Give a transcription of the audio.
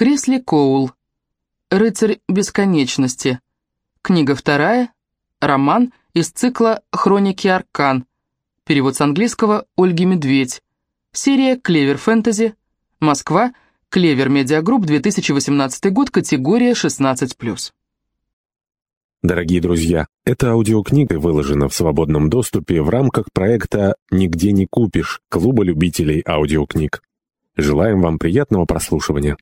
Кресли Коул. «Рыцарь бесконечности». Книга вторая. Роман из цикла «Хроники Аркан». Перевод с английского Ольги Медведь. Серия «Клевер Фэнтези». Москва. Клевер Медиагрупп, 2018 год, категория 16+. Дорогие друзья, эта аудиокнига выложена в свободном доступе в рамках проекта «Нигде не купишь» Клуба любителей аудиокниг. Желаем вам приятного прослушивания.